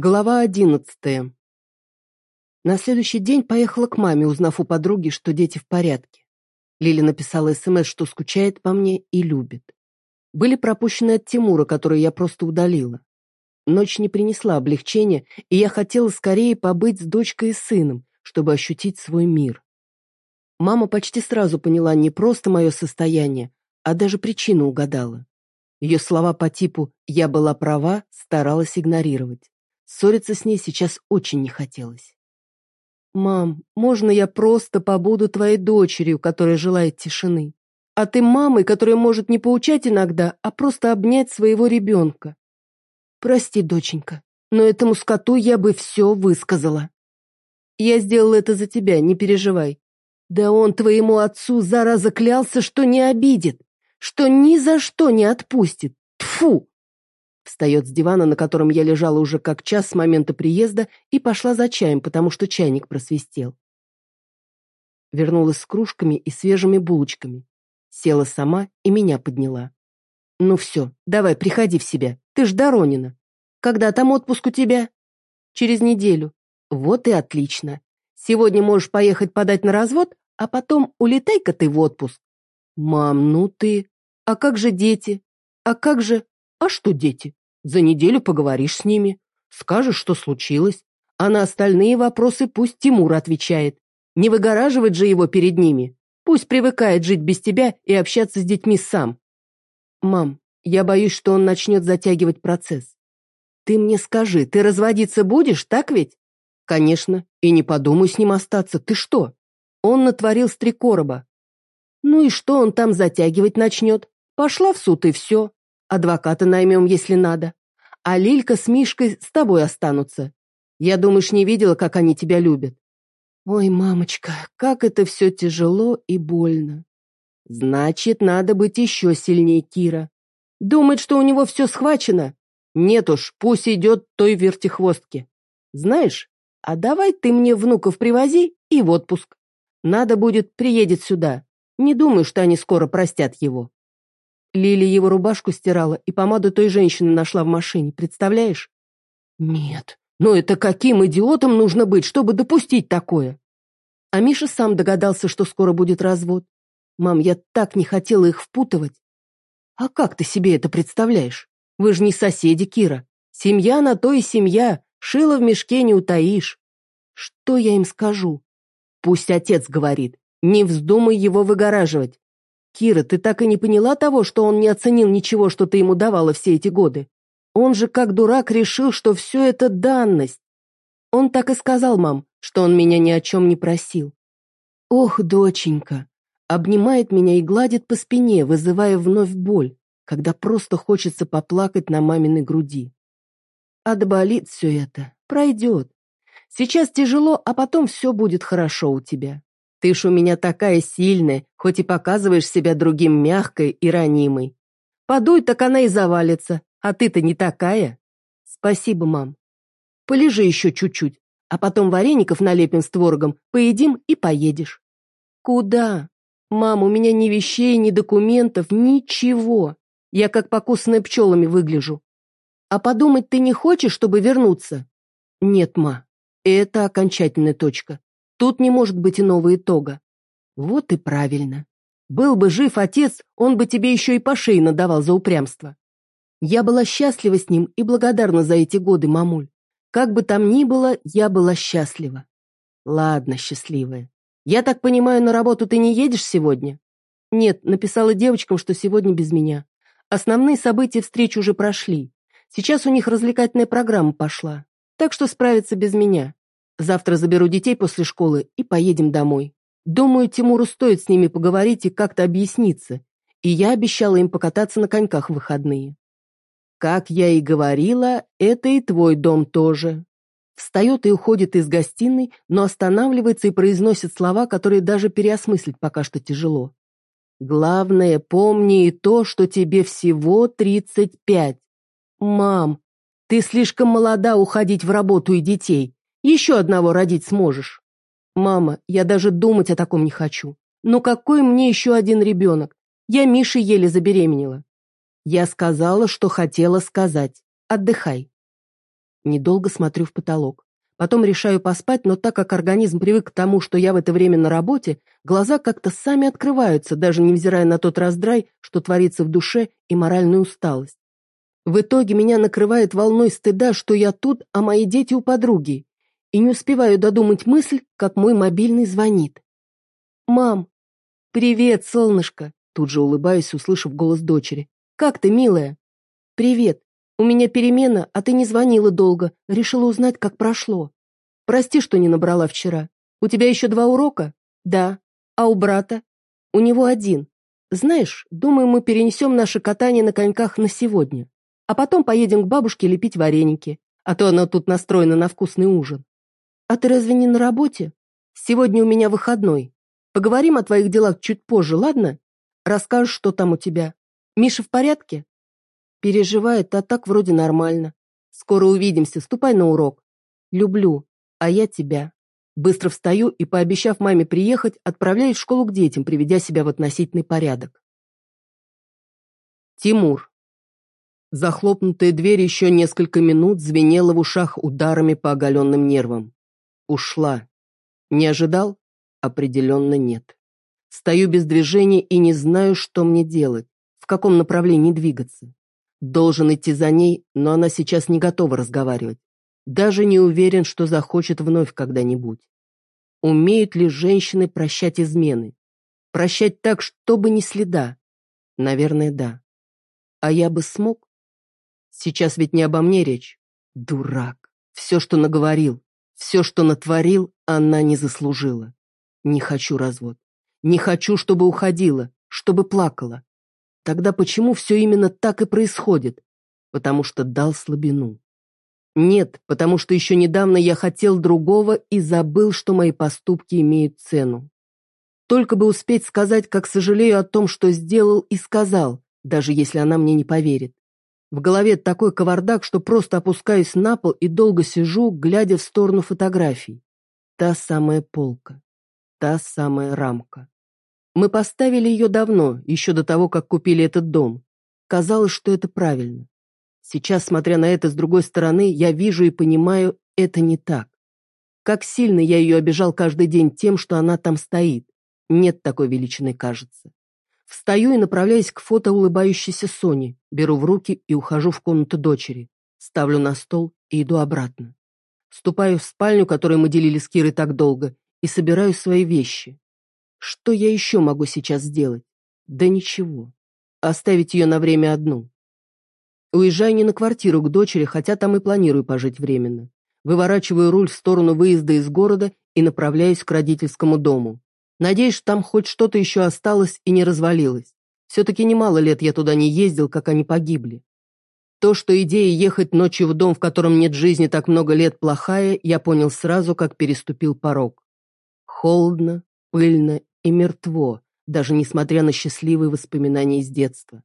Глава одиннадцатая. На следующий день поехала к маме, узнав у подруги, что дети в порядке. Лиля написала СМС, что скучает по мне и любит. Были пропущены от Тимура, который я просто удалила. Ночь не принесла облегчения, и я хотела скорее побыть с дочкой и сыном, чтобы ощутить свой мир. Мама почти сразу поняла не просто мое состояние, а даже причину угадала. Ее слова по типу «я была права» старалась игнорировать. Ссориться с ней сейчас очень не хотелось. «Мам, можно я просто побуду твоей дочерью, которая желает тишины? А ты мамой, которая может не поучать иногда, а просто обнять своего ребенка?» «Прости, доченька, но этому скоту я бы все высказала». «Я сделала это за тебя, не переживай». «Да он твоему отцу, зараза, клялся, что не обидит, что ни за что не отпустит. Тфу! Встает с дивана, на котором я лежала уже как час с момента приезда, и пошла за чаем, потому что чайник просвистел. Вернулась с кружками и свежими булочками. Села сама и меня подняла. «Ну все, давай, приходи в себя. Ты ж Доронина. Когда там отпуск у тебя?» «Через неделю». «Вот и отлично. Сегодня можешь поехать подать на развод, а потом улетай-ка ты в отпуск». «Мам, ну ты... А как же дети? А как же... А что дети? За неделю поговоришь с ними, скажешь, что случилось, а на остальные вопросы пусть Тимур отвечает. Не выгораживать же его перед ними. Пусть привыкает жить без тебя и общаться с детьми сам. Мам, я боюсь, что он начнет затягивать процесс. Ты мне скажи, ты разводиться будешь, так ведь? Конечно, и не подумай с ним остаться. Ты что? Он натворил с три короба. Ну и что он там затягивать начнет? Пошла в суд и все. Адвоката наймем, если надо. А Лилька с Мишкой с тобой останутся. Я, думаешь, не видела, как они тебя любят? Ой, мамочка, как это все тяжело и больно. Значит, надо быть еще сильнее Кира. Думает, что у него все схвачено? Нет уж, пусть идет той вертихвостке. Знаешь, а давай ты мне внуков привози и в отпуск. Надо будет, приедет сюда. Не думаю, что они скоро простят его. Лили его рубашку стирала и помаду той женщины нашла в машине, представляешь? Нет, но это каким идиотом нужно быть, чтобы допустить такое? А Миша сам догадался, что скоро будет развод. Мам, я так не хотела их впутывать. А как ты себе это представляешь? Вы же не соседи, Кира. Семья на то и семья, шила в мешке не утаишь. Что я им скажу? Пусть отец говорит, не вздумай его выгораживать. Кира, ты так и не поняла того, что он не оценил ничего, что ты ему давала все эти годы? Он же как дурак решил, что все это данность. Он так и сказал, мам, что он меня ни о чем не просил. Ох, доченька, обнимает меня и гладит по спине, вызывая вновь боль, когда просто хочется поплакать на маминой груди. Отболит все это, пройдет. Сейчас тяжело, а потом все будет хорошо у тебя. Ты ж у меня такая сильная, хоть и показываешь себя другим мягкой и ранимой. Подуй, так она и завалится, а ты-то не такая. Спасибо, мам. Полежи еще чуть-чуть, а потом вареников налепим с творогом, поедим и поедешь. Куда? Мам, у меня ни вещей, ни документов, ничего. Я как покусанная пчелами выгляжу. А подумать ты не хочешь, чтобы вернуться? Нет, ма, это окончательная точка. Тут не может быть иного итога. Вот и правильно. Был бы жив отец, он бы тебе еще и по шее надавал за упрямство. Я была счастлива с ним и благодарна за эти годы, мамуль. Как бы там ни было, я была счастлива. Ладно, счастливая. Я так понимаю, на работу ты не едешь сегодня? Нет, написала девочкам, что сегодня без меня. Основные события встречи уже прошли. Сейчас у них развлекательная программа пошла. Так что справятся без меня. Завтра заберу детей после школы и поедем домой. Думаю, Тимуру стоит с ними поговорить и как-то объясниться. И я обещала им покататься на коньках в выходные. Как я и говорила, это и твой дом тоже. Встает и уходит из гостиной, но останавливается и произносит слова, которые даже переосмыслить пока что тяжело. Главное, помни и то, что тебе всего тридцать пять. Мам, ты слишком молода уходить в работу и детей. Еще одного родить сможешь. Мама, я даже думать о таком не хочу. Но какой мне еще один ребенок? Я Мише еле забеременела. Я сказала, что хотела сказать. Отдыхай. Недолго смотрю в потолок. Потом решаю поспать, но так как организм привык к тому, что я в это время на работе, глаза как-то сами открываются, даже невзирая на тот раздрай, что творится в душе и моральную усталость. В итоге меня накрывает волной стыда, что я тут, а мои дети у подруги. И не успеваю додумать мысль, как мой мобильный звонит. «Мам!» «Привет, солнышко!» Тут же улыбаюсь, услышав голос дочери. «Как ты, милая?» «Привет. У меня перемена, а ты не звонила долго. Решила узнать, как прошло. Прости, что не набрала вчера. У тебя еще два урока? Да. А у брата? У него один. Знаешь, думаю, мы перенесем наше катание на коньках на сегодня. А потом поедем к бабушке лепить вареники, а то она тут настроена на вкусный ужин. А ты разве не на работе? Сегодня у меня выходной. Поговорим о твоих делах чуть позже, ладно? Расскажешь, что там у тебя. Миша в порядке? Переживает, а так вроде нормально. Скоро увидимся, ступай на урок. Люблю, а я тебя. Быстро встаю и, пообещав маме приехать, отправляюсь в школу к детям, приведя себя в относительный порядок. Тимур. Захлопнутая дверь еще несколько минут звенела в ушах ударами по оголенным нервам. Ушла. Не ожидал? Определенно нет. Стою без движения и не знаю, что мне делать, в каком направлении двигаться. Должен идти за ней, но она сейчас не готова разговаривать. Даже не уверен, что захочет вновь когда-нибудь. Умеют ли женщины прощать измены? Прощать так, чтобы ни следа? Наверное, да. А я бы смог? Сейчас ведь не обо мне речь. Дурак. Все, что наговорил, все, что натворил, она не заслужила. Не хочу развод. Не хочу, чтобы уходила, чтобы плакала. Тогда почему все именно так и происходит? Потому что дал слабину. Нет, потому что еще недавно я хотел другого и забыл, что мои поступки имеют цену. Только бы успеть сказать, как сожалею о том, что сделал и сказал, даже если она мне не поверит. В голове такой кавардак, что просто опускаюсь на пол и долго сижу, глядя в сторону фотографий. Та самая полка, та самая рамка. Мы поставили ее давно, еще до того, как купили этот дом. Казалось, что это правильно. Сейчас, смотря на это с другой стороны, я вижу и понимаю, это не так. Как сильно я ее обижал каждый день тем, что она там стоит. Нет такой величины, кажется. Встаю и направляюсь к фото улыбающейся Сони, беру в руки и ухожу в комнату дочери. Ставлю на стол и иду обратно. Ступаю в спальню, которую мы делили с Кирой так долго, и собираю свои вещи. Что я еще могу сейчас сделать? Да ничего. Оставить ее на время одну. Уезжаю не на квартиру к дочери, хотя там и планирую пожить временно. Выворачиваю руль в сторону выезда из города и направляюсь к родительскому дому. Надеюсь, что там хоть что-то еще осталось и не развалилось. Все-таки немало лет я туда не ездил, как они погибли. То, что идея ехать ночью в дом, в котором нет жизни так много лет, плохая, я понял сразу, как переступил порог. Холодно, пыльно и мертво, даже несмотря на счастливые воспоминания из детства.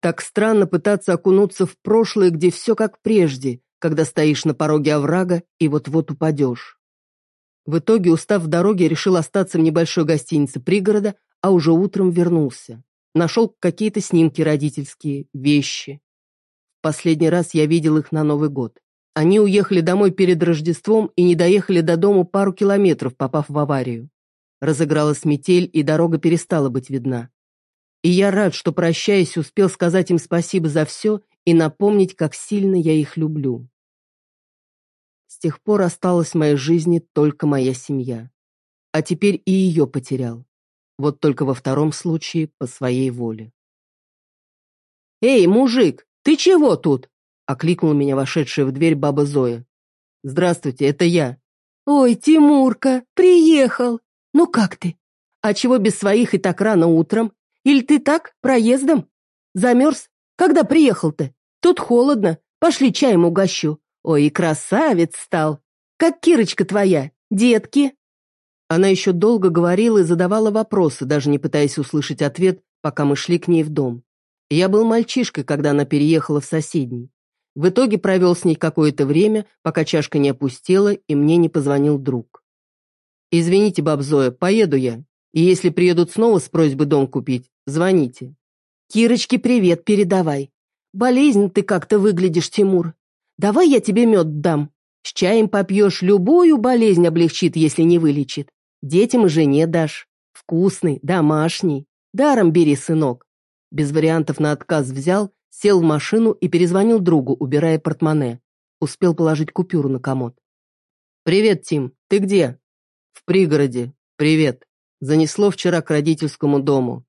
Так странно пытаться окунуться в прошлое, где все как прежде, когда стоишь на пороге оврага и вот-вот упадешь. В итоге, устав в дороге, решил остаться в небольшой гостинице пригорода, а уже утром вернулся. Нашел какие-то снимки родительские, вещи. Последний раз я видел их на Новый год. Они уехали домой перед Рождеством и не доехали до дому пару километров, попав в аварию. Разыгралась метель, и дорога перестала быть видна. И я рад, что, прощаясь, успел сказать им спасибо за все и напомнить, как сильно я их люблю. Тех пор осталась в моей жизни только моя семья. А теперь и ее потерял. Вот только во втором случае по своей воле. «Эй, мужик, ты чего тут?» — окликнула меня вошедшая в дверь баба Зоя. «Здравствуйте, это я». «Ой, Тимурка, приехал! «Ну как ты? А чего без своих и так рано утром? Или ты так, проездом? Замерз? Когда приехал-то? Тут холодно. Пошли чаем угощу. Ой, и красавец стал. Как Кирочка твоя, детки?» Она еще долго говорила и задавала вопросы, даже не пытаясь услышать ответ, пока мы шли к ней в дом. Я был мальчишкой, когда она переехала в соседний. В итоге провел с ней какое-то время, пока чашка не опустела, и мне не позвонил друг. «Извините, баб Зоя, поеду я. И если приедут снова с просьбой дом купить, звоните». «Кирочке привет передавай. Болезнь ты как-то выглядишь, Тимур. Давай я тебе мед дам. С чаем попьешь, любую болезнь облегчит, если не вылечит. Детям и жене дашь. Вкусный, домашний. Даром бери, сынок. Без вариантов на отказ взял, сел в машину и перезвонил другу, убирая портмоне. Успел положить купюру на комод. «Привет, Тим. Ты где?» «В пригороде. Привет. Занесло вчера к родительскому дому».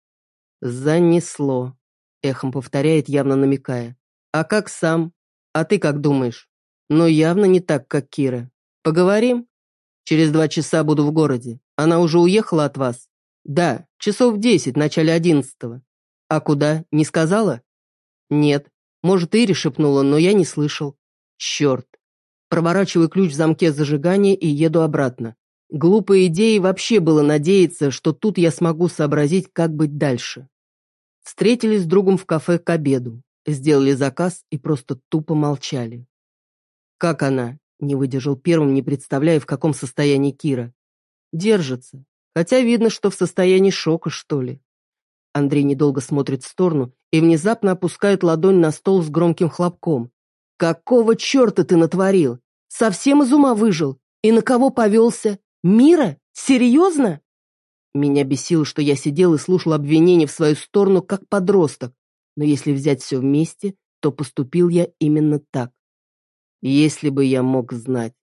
«Занесло», — эхом повторяет, явно намекая. «А как сам? А ты как думаешь?» «Ну, явно не так, как Кира. Поговорим?» «Через два часа буду в городе. Она уже уехала от вас?» «Да, часов в десять, начале одиннадцатого». «А куда? Не сказала?» «Нет. Может, Ири шепнула, но я не слышал». «Черт». Проворачиваю ключ в замке зажигания и еду обратно. Глупой идеей вообще было надеяться, что тут я смогу сообразить, как быть дальше. Встретились с другом в кафе к обеду, сделали заказ и просто тупо молчали. «Как она?» – не выдержал первым, не представляя, в каком состоянии Кира. «Держится. Хотя видно, что в состоянии шока, что ли. Андрей недолго смотрит в сторону и внезапно опускает ладонь на стол с громким хлопком. «Какого черта ты натворил? Совсем из ума выжил? И на кого повелся? Мира? Серьезно?» Меня бесило, что я сидел и слушал обвинения в свою сторону как подросток, но если взять все вместе, то поступил я именно так. Если бы я мог знать.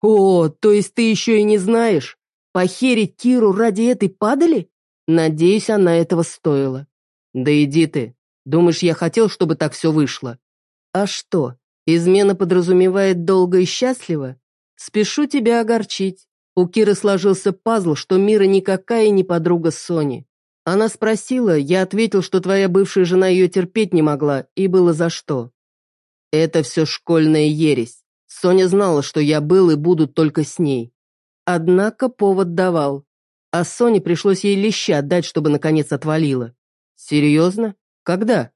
«О, то есть ты еще и не знаешь? Похерить Киру ради этой падали? Надеюсь, она этого стоила. Да иди ты. Думаешь, я хотел, чтобы так все вышло? А что, измена подразумевает долго и счастливо? Спешу тебя огорчить. У Киры сложился пазл, что Мира никакая не подруга Сони. Она спросила, я ответил, что твоя бывшая жена ее терпеть не могла, и было за что. Это все школьная ересь. Соня знала, что я был и буду только с ней. Однако повод давал. А Соне пришлось ей леща отдать, чтобы наконец отвалила. Серьезно? Когда?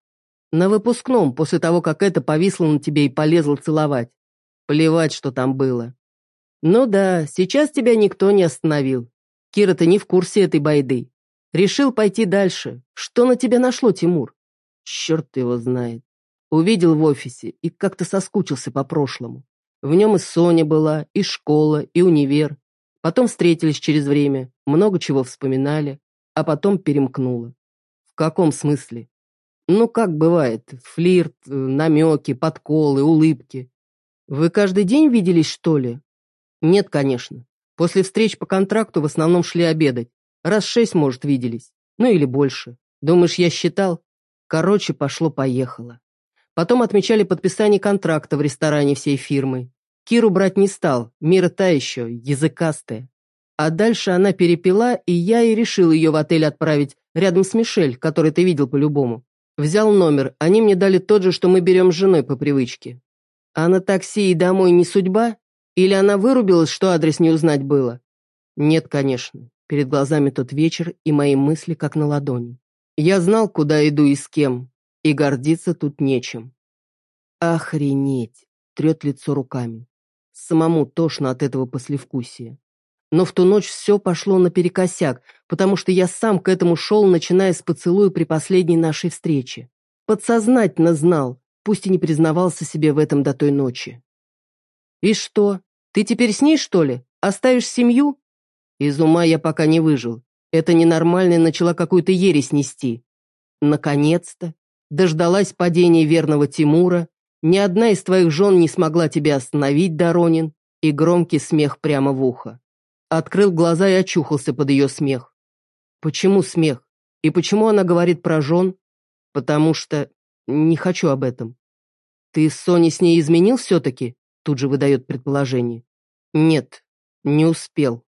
На выпускном, после того, как это повисло на тебе и полезла целовать. Плевать, что там было. Ну да, сейчас тебя никто не остановил. Кира, ты не в курсе этой байды. Решил пойти дальше. Что на тебя нашло, Тимур? Черт его знает. Увидел в офисе и как-то соскучился по прошлому. В нем и Соня была, и школа, и универ. Потом встретились через время, много чего вспоминали, а потом перемкнуло. В каком смысле? Ну, как бывает, флирт, э, намеки, подколы, улыбки. Вы каждый день виделись, что ли? Нет, конечно. После встреч по контракту в основном шли обедать. Раз шесть, может, виделись. Ну или больше. Думаешь, я считал? Короче, пошло-поехало. Потом отмечали подписание контракта в ресторане всей фирмы. Киру брать не стал, Мира та еще, языкастая. А дальше она перепила, и я и решил ее в отель отправить, рядом с Мишель, который ты видел по-любому. Взял номер, они мне дали тот же, что мы берем с женой по привычке. А на такси и домой не судьба? Или она вырубилась, что адрес не узнать было? Нет, конечно. Перед глазами тот вечер и мои мысли как на ладони. Я знал, куда иду и с кем, и гордиться тут нечем. Охренеть! Трет лицо руками. Самому тошно от этого послевкусия. Но в ту ночь все пошло наперекосяк, потому что я сам к этому шел, начиная с поцелуя при последней нашей встрече. Подсознательно знал, пусть и не признавался себе в этом до той ночи. «И что? Ты теперь с ней, что ли? Оставишь семью?» Из ума я пока не выжил. Это ненормальная начала какую-то ересь нести. Наконец-то дождалась падения верного Тимура, ни одна из твоих жен не смогла тебя остановить, Доронин, и громкий смех прямо в ухо. Открыл глаза и очухался под ее смех. Почему смех? И почему она говорит про жен? Потому что... Не хочу об этом. Ты с Соней с ней изменил все-таки? Тут же выдает предположение. Нет, не успел.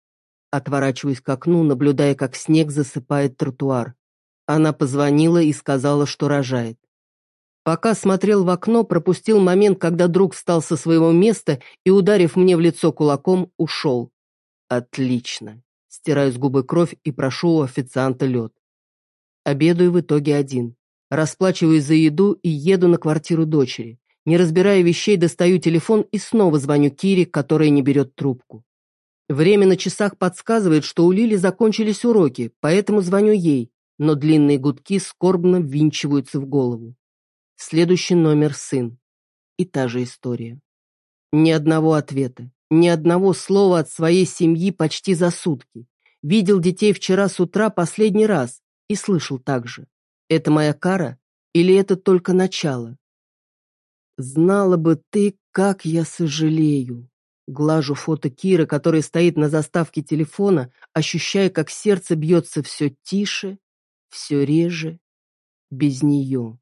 Отворачиваюсь к окну, наблюдая, как снег засыпает тротуар. Она позвонила и сказала, что рожает. Пока смотрел в окно, пропустил момент, когда друг встал со своего места и, ударив мне в лицо кулаком, ушел. Отлично. Стираю с губы кровь и прошу у официанта лед. Обедаю в итоге один. Расплачиваюсь за еду и еду на квартиру дочери. Не разбирая вещей, достаю телефон и снова звоню Кире, которая не берет трубку. Время на часах подсказывает, что у Лили закончились уроки, поэтому звоню ей, но длинные гудки скорбно ввинчиваются в голову. Следующий номер сын. И та же история. Ни одного ответа, ни одного слова от своей семьи почти за сутки. Видел детей вчера с утра последний раз и слышал так же. Это моя кара или это только начало? Знала бы ты, как я сожалею. Глажу фото Киры, который стоит на заставке телефона, ощущая, как сердце бьется все тише, все реже, без нее.